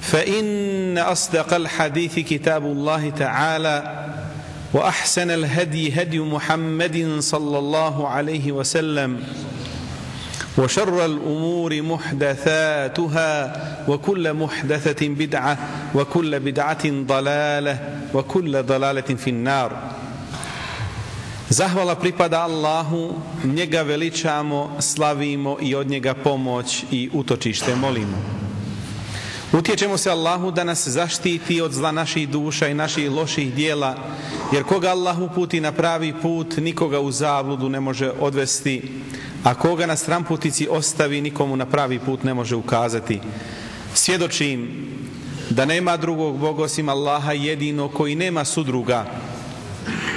فان اصدق الحديث كتاب الله تعالى واحسن الهدي هدي محمد صلى الله عليه وسلم وشر الامور محدثاتها وكل محدثه بدعه وكل بدعه ضلاله وكل ضلاله في النار Zahvala pripada Allahu, njega veličamo, slavimo i od njega pomoć i utočište molimo. Utječemo se Allahu da nas zaštiti od zla naših duša i naših loših dijela, jer koga Allah uputi na pravi put, nikoga u zabludu ne može odvesti, a koga na stramputici ostavi, nikomu na pravi put ne može ukazati. Svjedočim da nema drugog Boga osim Allaha jedino koji nema sudruga,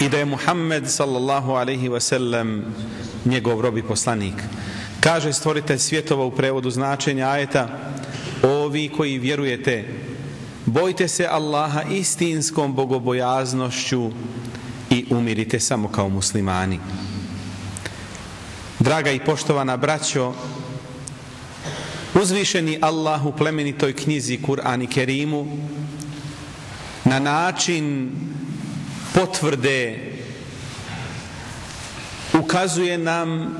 i da je Muhammed sallallahu alaihi wasallam njegov robi poslanik. Kaže stvoritelj svjetova u prevodu značenja ajeta Ovi koji vjerujete, bojte se Allaha istinskom bogobojaznošću i umirite samo kao muslimani. Draga i poštovana braćo, uzvišeni Allah u plemenitoj knjizi Kur'an i Kerimu na način potvrde ukazuje nam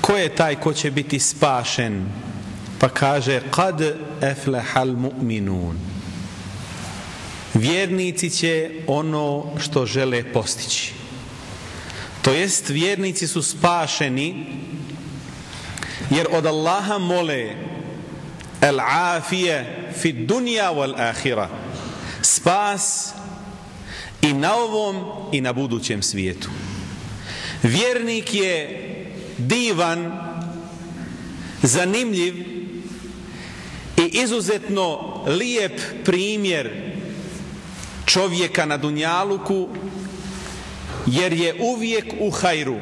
ko je taj ko će biti spašen pa kaže kad eflehal mu'minun. Vjernici će ono što žele postići. To jest vjernici su spašeni jer od Allaha mole el afije fi dunja wal ahira spas i na ovom i na budućem svijetu. Vjernik je divan, zanimljiv izuzetno lijep primjer čovjeka na Dunjaluku, jer je uvijek u hajru.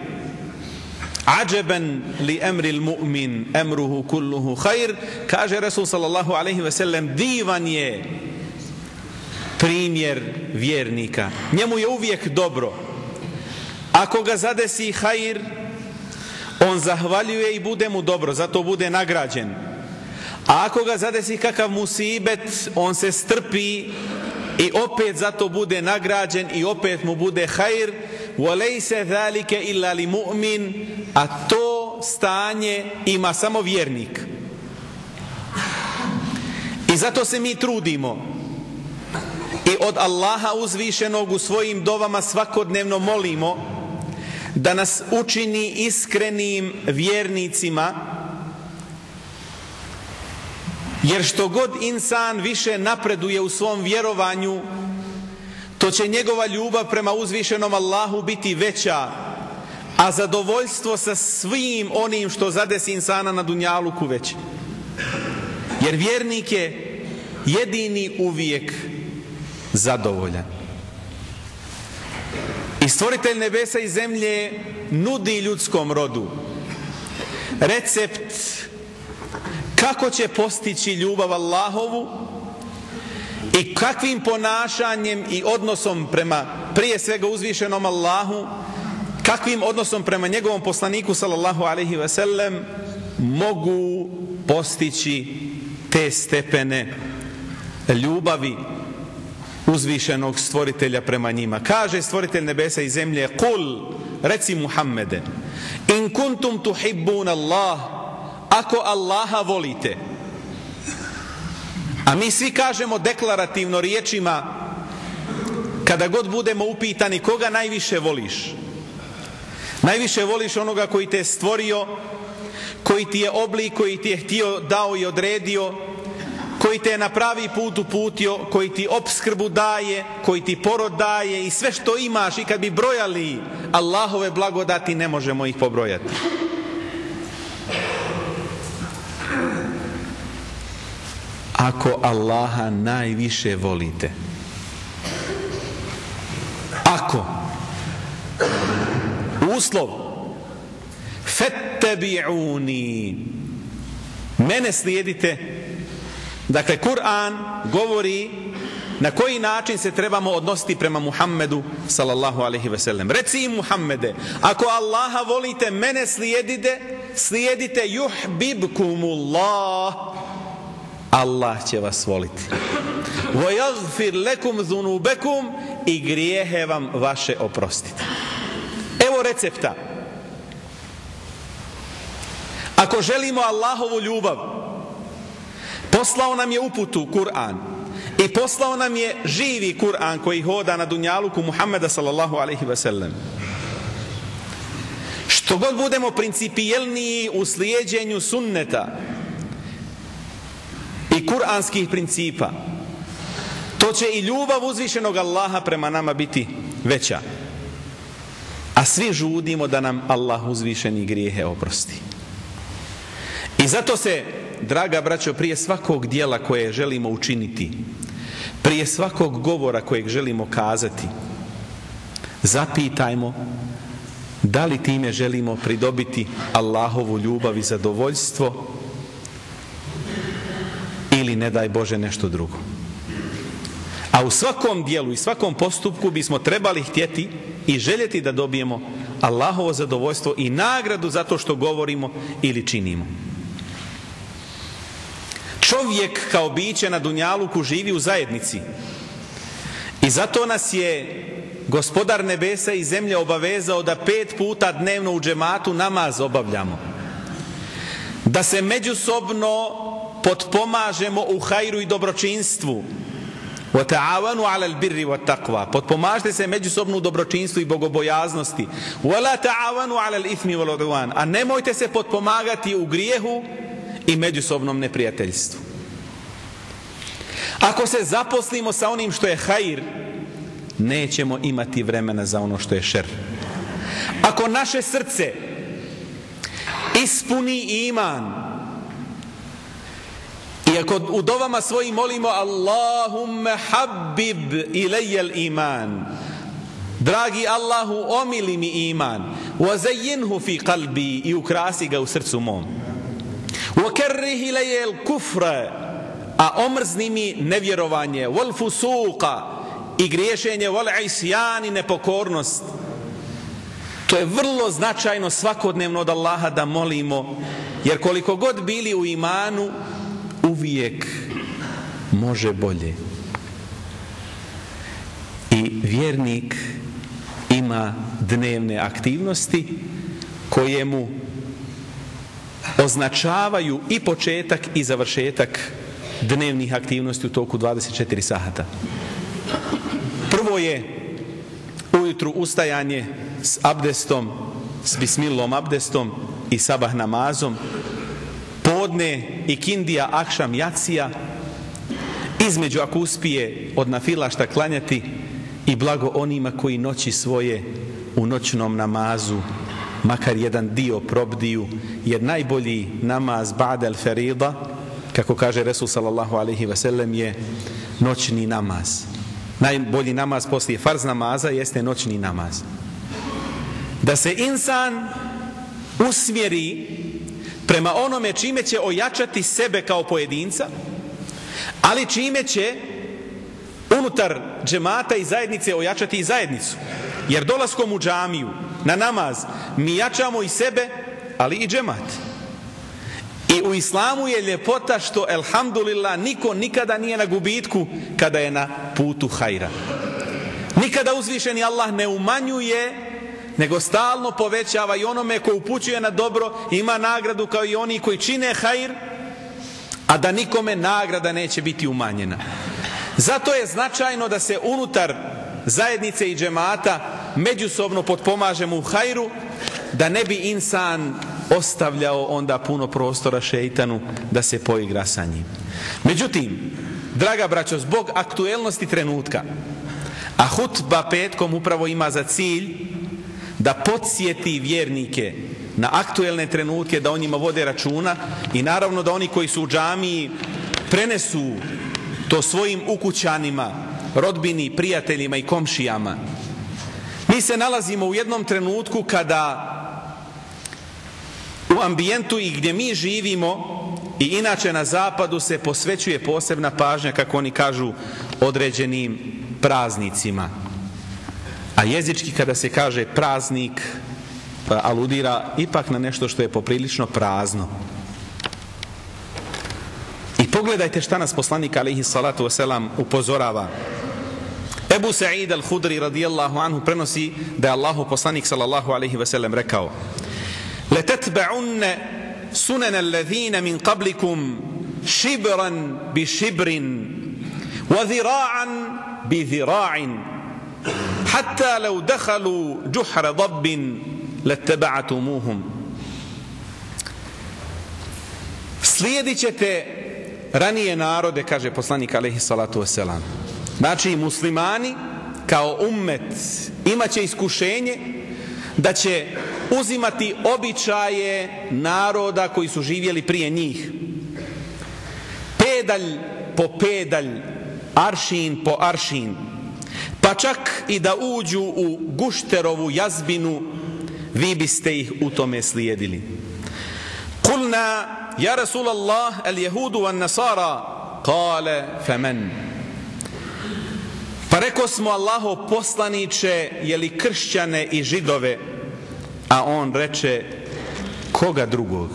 Ađeben li emril mu'min emruhu kulluhu hajr, kaže Resul sallallahu alaihi ve sellem, divan je primjer vjernika. Njemu je uvijek dobro. Ako ga zadesi hajr, on zahvaljuje i bude mu dobro, zato bude nagrađen. A ako ga zadesi kakav musibet, on se strpi i opet zato bude nagrađen i opet mu bude hajir. وَلَيْسَ ذَلِكَ إِلَّا لِمُؤْمِنِ A to stanje ima samo vjernik. I zato se mi trudimo i od Allaha uzvišenog u svojim dovama svakodnevno molimo da nas učini iskrenim vjernicima jer što god insan više napreduje u svom vjerovanju to će njegova ljubav prema uzvišenom Allahu biti veća, a zadovoljstvo sa svim onim što zadesi insana na dunjaluku veće. Jer vjernik je jedini uvijek zadovoljan. I stvoritelj nebesa i zemlje nudi ljudskom rodu recept kako će postići ljubav Allahovu i kakvim ponašanjem i odnosom prema prije svega uzvišenom Allahu kakvim odnosom prema njegovom poslaniku sallallahu alaihi ve sellem mogu postići te stepene ljubavi uzvišenog stvoritelja prema njima. Kaže stvoritelj nebesa i zemlje, kul, reci Muhammede, in kuntum tuhibbun Allah, ako Allaha volite, a mi svi kažemo deklarativno riječima, kada god budemo upitani koga najviše voliš, najviše voliš onoga koji te je stvorio, koji ti je oblik, koji ti je htio, dao i odredio, koji te je na pravi put uputio, koji ti obskrbu daje, koji ti porod daje i sve što imaš i kad bi brojali Allahove blagodati ne možemo ih pobrojati. Ako Allaha najviše volite, ako. Uslov. Fettebi'uni mene slijedite. Dakle, Kur'an govori na koji način se trebamo odnositi prema Muhammedu sallallahu alaihi ve sellem. Reci im Muhammede, ako Allaha volite, mene slijedite, slijedite juhbibkumullah, Allah će vas voliti. وَيَغْفِرْ لَكُمْ ذُنُوبَكُمْ i grijehe vam vaše oprostiti. Evo recepta. Ako želimo Allahovu ljubav, Poslao nam je uputu Kur'an i poslao nam je živi Kur'an koji hoda na dunjaluku Muhammeda sallallahu alaihi ve sellem. Što god budemo principijelniji u slijedjenju sunneta i kuranskih principa, to će i ljubav uzvišenog Allaha prema nama biti veća. A svi žudimo da nam Allah uzvišeni grijehe oprosti. I zato se draga braćo, prije svakog dijela koje želimo učiniti, prije svakog govora kojeg želimo kazati, zapitajmo da li time želimo pridobiti Allahovu ljubav i zadovoljstvo ili ne daj Bože nešto drugo. A u svakom dijelu i svakom postupku bismo trebali htjeti i željeti da dobijemo Allahovo zadovoljstvo i nagradu zato što govorimo ili činimo čovjek kao biće na Dunjaluku živi u zajednici. I zato nas je gospodar nebesa i zemlje obavezao da pet puta dnevno u džematu namaz obavljamo. Da se međusobno potpomažemo u hajru i dobročinstvu. Wa ta'awanu 'ala al-birri. Potpomažite se međusobno u dobročinstvu i bogobojaznosti. Wa la ta'awanu 'ala al-ithmi wal-'udwan. A nemojte se potpomagati u grijehu i međusobnom neprijateljstvu. Ako se zaposlimo sa onim što je hajr, nećemo imati vremena za ono što je šer. Ako naše srce ispuni iman Iako u dovama svojim molimo Allahumme habib ilajel iman. Dragi Allahu, omili mi iman. Wa zayyinhu fi qalbi i ukrasi ga u srcu mom. Wa karrih ilajel kufra a omrzni mi nevjerovanje. Wal fusuqa i griješenje. Wal isjani nepokornost. To je vrlo značajno svakodnevno od Allaha da molimo. Jer koliko god bili u imanu, uvijek može bolje. I vjernik ima dnevne aktivnosti koje mu označavaju i početak i završetak dnevnih aktivnosti u toku 24 sahata. Prvo je ujutru ustajanje s abdestom, s bismillom abdestom i sabah namazom, podne i kindija akšam jacija, između ako uspije od nafilašta klanjati i blago onima koji noći svoje u noćnom namazu makar jedan dio probdiju jer najbolji namaz ba'da al ferida kako kaže Resul sallallahu alaihi ve sellem je noćni namaz. Najbolji namaz poslije farz namaza jeste noćni namaz. Da se insan usmjeri prema onome čime će ojačati sebe kao pojedinca ali čime će unutar džemata i zajednice ojačati i zajednicu. Jer dolaskom u džamiju, na namaz, mi jačamo i sebe, ali i džemat. I u islamu je ljepota što, elhamdulillah, niko nikada nije na gubitku kada je na putu hajra. Nikada uzvišeni Allah ne umanjuje, nego stalno povećava i onome ko upućuje na dobro, ima nagradu kao i oni koji čine hajr, a da nikome nagrada neće biti umanjena. Zato je značajno da se unutar zajednice i džemata međusobno potpomažemo u hajru, da ne bi insan ostavljao onda puno prostora šeitanu da se poigra sa njim. Međutim, draga braćo, zbog aktuelnosti trenutka, a hutba petkom upravo ima za cilj da podsjeti vjernike na aktuelne trenutke, da o njima vode računa i naravno da oni koji su u džamiji prenesu to svojim ukućanima, rodbini, prijateljima i komšijama. Mi se nalazimo u jednom trenutku kada u ambijentu i gdje mi živimo i inače na zapadu se posvećuje posebna pažnja, kako oni kažu, određenim praznicima. A jezički kada se kaže praznik, pa aludira ipak na nešto što je poprilično prazno. I pogledajte šta nas poslanik alaihi salatu wasalam upozorava. Ebu Sa'id al-Hudri radijallahu anhu prenosi da je Allahu poslanik sallallahu alaihi wasalam rekao لتتبعن سنن الذين من قبلكم شبرا بشبر وذراعا بذراع حتى لو دخلوا جحر ضب لاتبعتموهم slijedit ćete ranije narode, kaže poslanik alaihi salatu wasalam. Znači, muslimani kao ummet imaće iskušenje da će uzimati običaje naroda koji su živjeli prije njih. Pedalj po pedalj, aršin po aršin, pa čak i da uđu u gušterovu jazbinu, vi biste ih u tome slijedili. Kulna, ja Rasulallah, al jehudu van nasara, kale femen. Pa rekao smo Allaho poslaniće, jeli kršćane i židove, a on reče, koga drugog?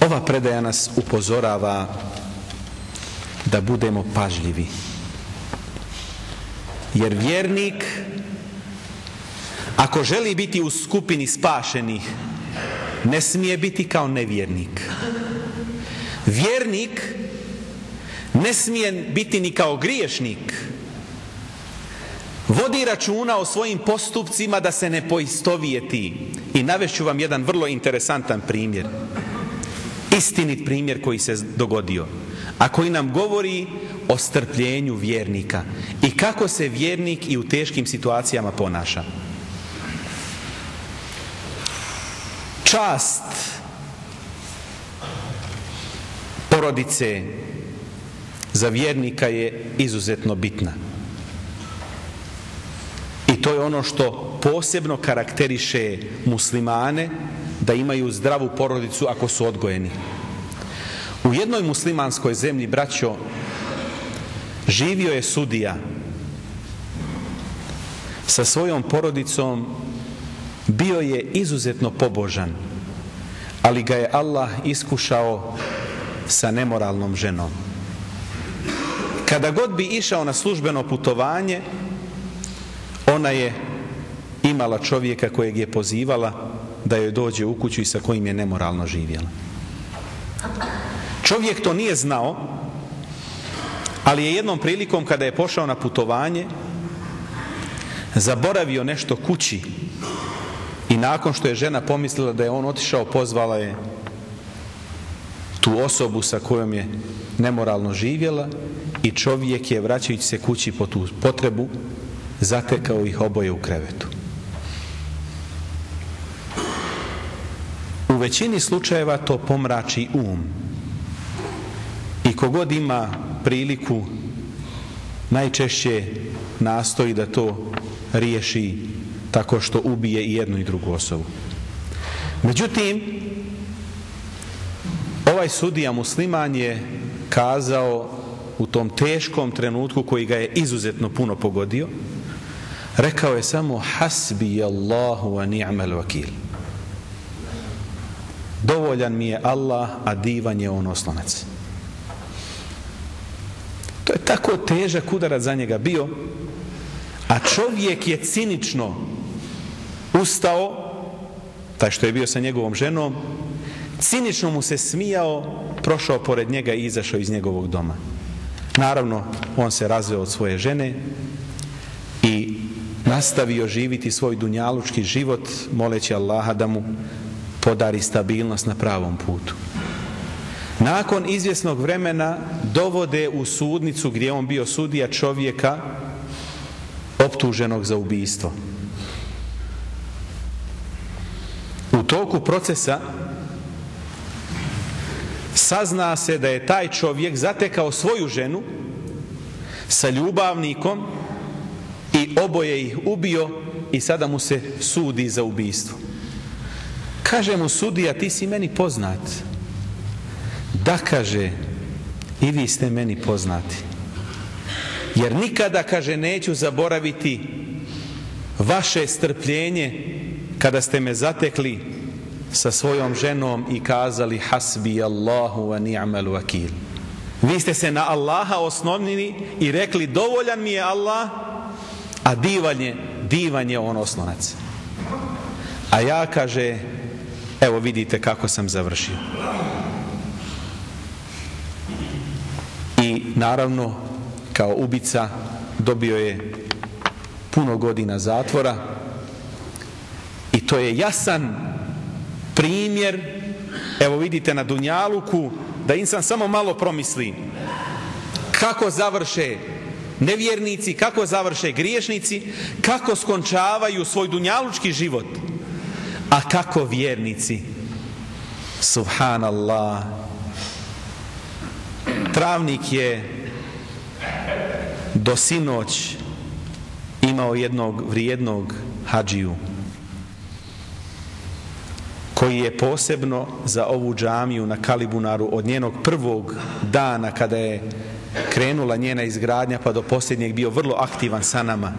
Ova predaja nas upozorava da budemo pažljivi. Jer vjernik, ako želi biti u skupini spašenih, ne smije biti kao nevjernik. Vjernik ne smije biti ni kao griješnik. Vodi računa o svojim postupcima da se ne poistovijeti. I navešću vam jedan vrlo interesantan primjer. Istinit primjer koji se dogodio. A koji nam govori o strpljenju vjernika. I kako se vjernik i u teškim situacijama ponaša. Čast porodice za vjernika je izuzetno bitna. I to je ono što posebno karakteriše muslimane da imaju zdravu porodicu ako su odgojeni. U jednoj muslimanskoj zemlji, braćo, živio je sudija sa svojom porodicom bio je izuzetno pobožan, ali ga je Allah iskušao sa nemoralnom ženom. Kada god bi išao na službeno putovanje, ona je imala čovjeka kojeg je pozivala da joj dođe u kuću i sa kojim je nemoralno živjela. Čovjek to nije znao, ali je jednom prilikom kada je pošao na putovanje, zaboravio nešto kući i nakon što je žena pomislila da je on otišao, pozvala je tu osobu sa kojom je nemoralno živjela i čovjek je vraćajući se kući po tu potrebu zatekao ih oboje u krevetu. U većini slučajeva to pomrači um. Kogod ima priliku najčešće nastoji da to riješi tako što ubije i jednu i drugu osobu. Međutim, ovaj sudija musliman je kazao u tom teškom trenutku koji ga je izuzetno puno pogodio, rekao je samo hasbi Allahu wa ni'mal vakil. Dovoljan mi je Allah, a divan je on oslonac. To je tako težak udarac za njega bio, a čovjek je cinično ustao, taj što je bio sa njegovom ženom, cinično mu se smijao, prošao pored njega i izašao iz njegovog doma. Naravno, on se razveo od svoje žene i nastavio živiti svoj dunjalučki život, moleći Allaha da mu podari stabilnost na pravom putu. Nakon izvjesnog vremena dovode u sudnicu gdje on bio sudija čovjeka optuženog za ubijstvo. U toku procesa sazna se da je taj čovjek zatekao svoju ženu sa ljubavnikom i oboje ih ubio i sada mu se sudi za ubijstvo. Kaže mu sudija, ti si meni poznat. Da, kaže, i vi ste meni poznati. Jer nikada, kaže, neću zaboraviti vaše strpljenje kada ste me zatekli sa svojom ženom i kazali hasbi Allahu wa ni'mal wakil. Vi ste se na Allaha osnovnili i rekli dovoljan mi je Allah, a divan je, divan je on osnovac. A ja, kaže, evo vidite kako sam završio. I naravno, kao ubica, dobio je puno godina zatvora i to je jasan primjer, evo vidite na Dunjaluku, da insan samo malo promisli kako završe nevjernici, kako završe griješnici, kako skončavaju svoj dunjalučki život, a kako vjernici. Subhanallah. Travnik je do sinoć imao jednog vrijednog hađiju koji je posebno za ovu džamiju na Kalibunaru od njenog prvog dana kada je krenula njena izgradnja pa do posljednjeg bio vrlo aktivan sa nama.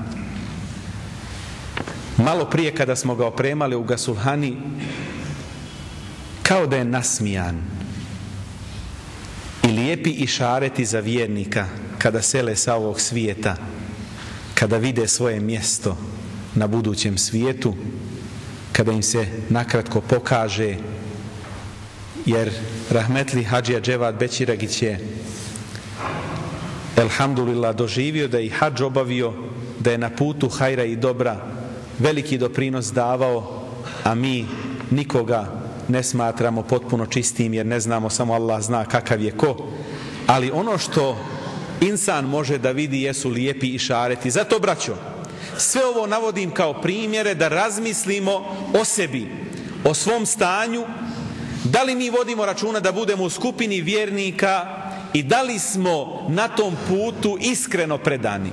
Malo prije kada smo ga opremali u Gasulhani, kao da je nasmijan i lijepi i šareti za vjernika kada sele sa ovog svijeta, kada vide svoje mjesto na budućem svijetu, kada im se nakratko pokaže, jer Rahmetli Hadžija Dževad Bećiragić je Elhamdulillah doživio da je i hađ obavio, da je na putu hajra i dobra veliki doprinos davao, a mi nikoga ne smatramo potpuno čistim jer ne znamo, samo Allah zna kakav je ko. Ali ono što insan može da vidi jesu lijepi i šareti. Zato, braćo, sve ovo navodim kao primjere da razmislimo o sebi, o svom stanju, da li mi vodimo računa da budemo u skupini vjernika i da li smo na tom putu iskreno predani.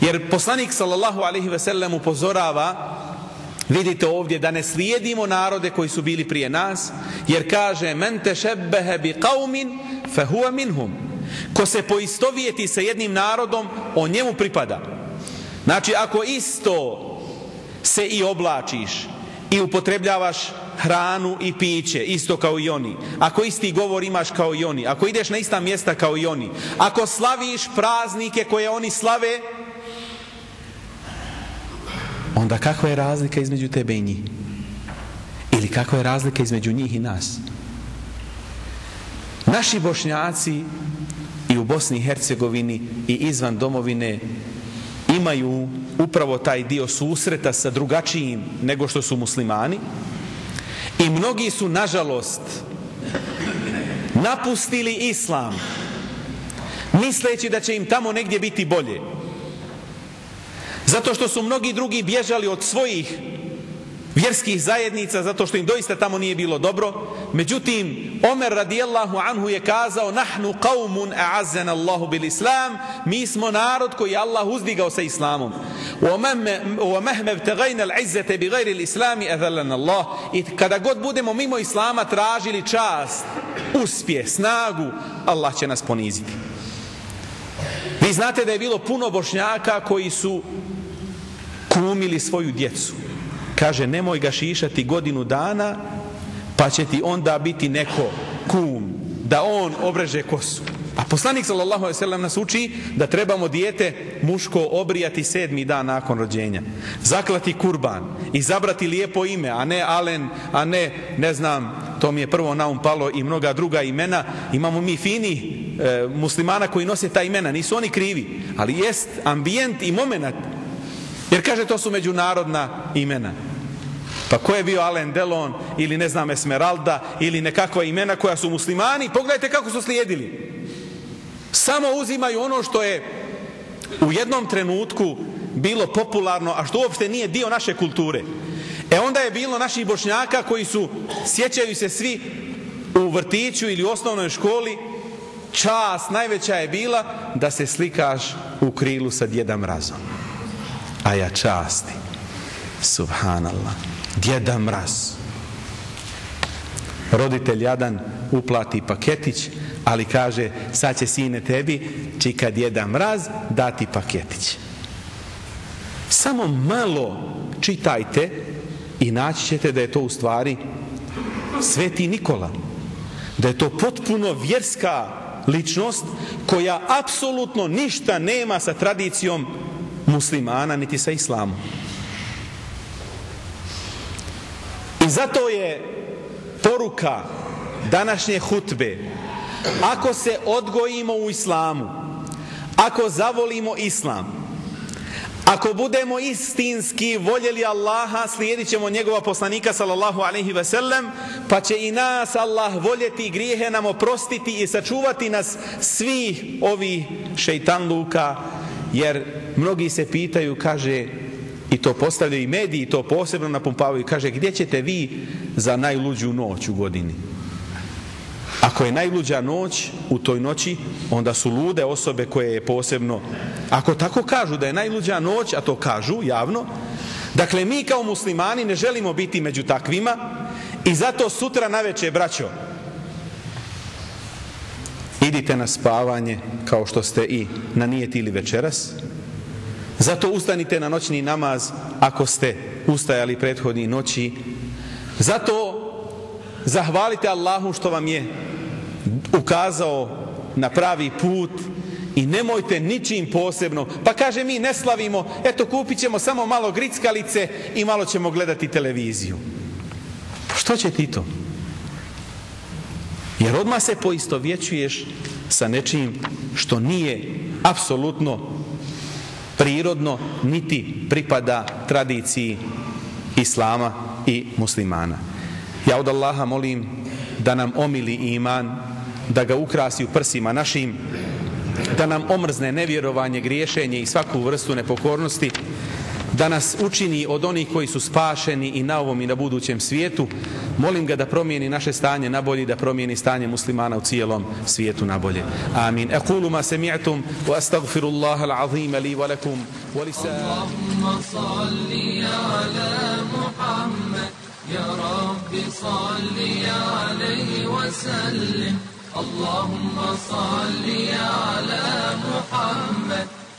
Jer poslanik sallallahu alaihi ve sellem upozorava Vidite ovdje da ne slijedimo narode koji su bili prije nas, jer kaže men tešebbehe bi qaumin fa huwa minhum. Ko se poistovijeti sa jednim narodom, on njemu pripada. Znači, ako isto se i oblačiš i upotrebljavaš hranu i piće, isto kao i oni, ako isti govor imaš kao i oni, ako ideš na ista mjesta kao i oni, ako slaviš praznike koje oni slave, onda kakva je razlika između tebe i njih? Ili kakva je razlika između njih i nas? Naši bošnjaci i u Bosni i Hercegovini i izvan domovine imaju upravo taj dio susreta sa drugačijim nego što su muslimani i mnogi su nažalost napustili islam misleći da će im tamo negdje biti bolje. Zato što su mnogi drugi bježali od svojih vjerskih zajednica zato što im doista tamo nije bilo dobro. Međutim, Omer radijallahu anhu je kazao nahnu qavmun a'azzan Allahu bil Islam, mi smo narod koji je Allah uzdigao sa islamom. Wa mahma ibtaghayna al-'izzata bighayri al-islam Allah. I kada god budemo mimo islama tražili čast, uspje, snagu, Allah će nas poniziti. Vi znate da je bilo puno bošnjaka koji su kumili svoju djecu. Kaže, nemoj ga šišati godinu dana, pa će ti onda biti neko kum, da on obreže kosu. A poslanik sallallahu alejhi ve sellem nas uči da trebamo dijete muško obrijati sedmi dan nakon rođenja. Zaklati kurban i zabrati lijepo ime, a ne Alen, a ne ne znam, to mi je prvo na um palo i mnoga druga imena. Imamo mi fini e, muslimana koji nose ta imena, nisu oni krivi, ali jest ambijent i momenat. Jer kaže to su međunarodna imena. Pa ko je bio Alen Delon ili ne znam Esmeralda ili nekakva imena koja su muslimani, pogledajte kako su slijedili. Samo uzimaju ono što je u jednom trenutku bilo popularno, a što uopšte nije dio naše kulture. E onda je bilo naših bošnjaka koji su, sjećaju se svi u vrtiću ili u osnovnoj školi, čas najveća je bila da se slikaš u krilu sa djeda mrazom. A ja časti. Subhanallah. Djeda mraz. Roditelj jadan uplati paketić, ali kaže, sad će sine tebi, čika djeda mraz, dati paketić. Samo malo čitajte i naći ćete da je to u stvari Sveti Nikola. Da je to potpuno vjerska ličnost koja apsolutno ništa nema sa tradicijom muslimana niti sa islamom. I zato je poruka današnje hutbe ako se odgojimo u islamu, ako zavolimo islam, ako budemo istinski voljeli Allaha, slijedit ćemo njegova poslanika sallallahu alaihi ve sellem, pa će i nas Allah voljeti i grijehe nam oprostiti i sačuvati nas svih ovih šeitanluka, jer mnogi se pitaju, kaže, i to postavljaju i mediji, to posebno napumpavaju, kaže, gdje ćete vi za najluđu noć u godini? Ako je najluđa noć u toj noći, onda su lude osobe koje je posebno... Ako tako kažu da je najluđa noć, a to kažu javno, dakle mi kao muslimani ne želimo biti među takvima i zato sutra na veče, braćo, idite na spavanje kao što ste i nanijetili večeras, zato ustanite na noćni namaz ako ste ustajali prethodni noći, zato zahvalite Allahu što vam je ukazao na pravi put i nemojte ničim posebno. Pa kaže mi ne slavimo, eto kupit ćemo samo malo grickalice i malo ćemo gledati televiziju. Što će ti to? Jer odmah se poisto vjećuješ sa nečim što nije apsolutno prirodno, niti pripada tradiciji islama i muslimana. Ja od Allaha molim da nam omili iman, da ga ukrasi u prsima našim, da nam omrzne nevjerovanje, griješenje i svaku vrstu nepokornosti, da nas učini od onih koji su spašeni i na ovom i na budućem svijetu. Molim ga da promijeni naše stanje na bolje da promijeni stanje muslimana u cijelom svijetu na bolje. Amin. Aqulu ma sami'tum wa astagfirullaha l'azim li wa lakum wa li Allahumma salli ala Muhammad Ya Rabbi salli alaihi wa sallim Allahumma salli ala Muhammad